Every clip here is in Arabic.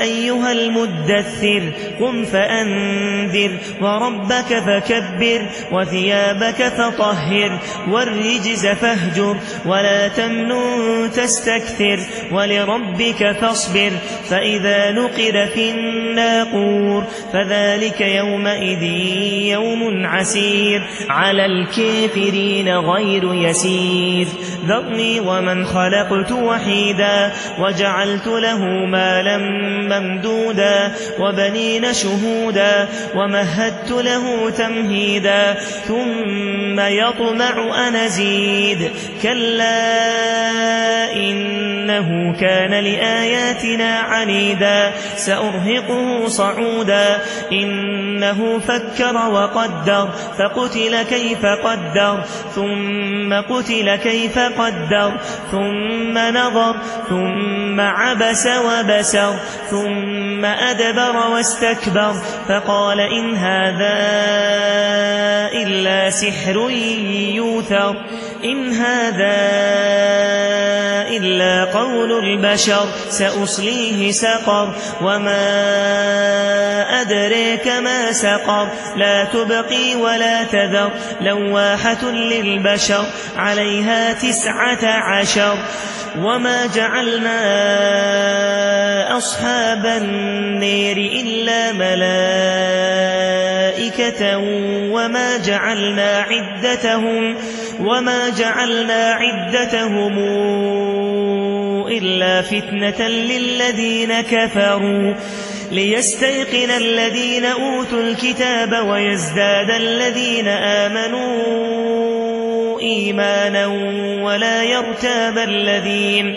أيها المدثر قم فأنذر وربك فكبر وثيابك فطهر والرجز فاهجر ولا تمنن تستكثر ولربك فاصبر فإذا نقر في الناقور فذلك يومئذ يوم عسير على الكافرين غير يسير. ذرني ومن خلقت وحيدا وجعلت له مالا ممدودا وبنين شهودا ومهدت له تمهيدا ثم يطمع أن أزيد. كلا إنه كان لآياتنا عنيدا. سأرهقه صعودا. إنه فكر وقدر. فقتل كيف قدر. ثم قتل كيف قدر. ثم نظر. ثم عبس وبسر. ثم أدبر واستكبر. فقال إن هذا إلا سحر يوثر إن هذا إلا قول البشر سأصليه سقر وما أدريك ما سقر لا تبقي ولا تذر لواحة للبشر عليها تسعة عشر وما جعلنا أصحاب النير إلا ملائكة وما جعلنا عدتهم وما جعلنا عدتهم إلا فتنة للذين كفروا. ليستيقن الذين أوتوا الكتاب ويزداد الذين آمنوا إيمانا ولا يرتاب الذين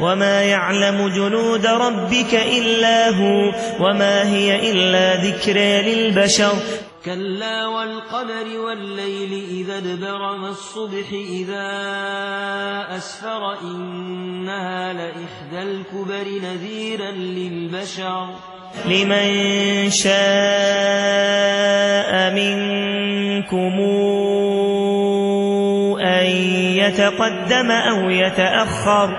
وما يعلم جنود ربك إلا هو وما هي إلا ذكرى للبشر كلا والقمر والليل إذا ادبر والصبح إذا أسفر إنها لإحدى الكبر نذيرا للبشر لمن شاء منكم أن يتقدم أو يتأخر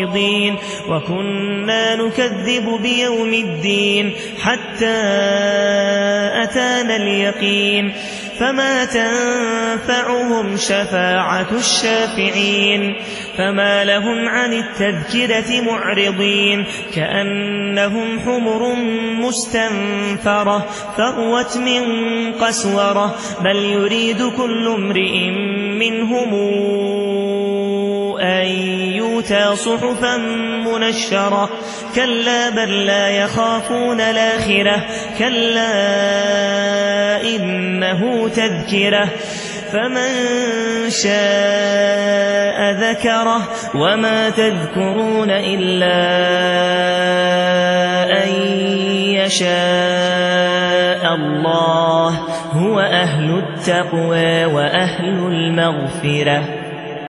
الخائضين وكنا نكذب بيوم الدين حتى أتانا اليقين فما تنفعهم شفاعة الشافعين فما لهم عن التذكرة معرضين كأنهم حمر مستنفرة فروت من قسورة بل يريد كل امرئ منهم أن يؤتى صحفا منشرة. كلا بل لا يخافون الآخرة. كلا إنه تذكرة. فمن شاء ذكره. وما تذكرون إلا أن يشاء الله. هو أهل التقوى وأهل المغفرة.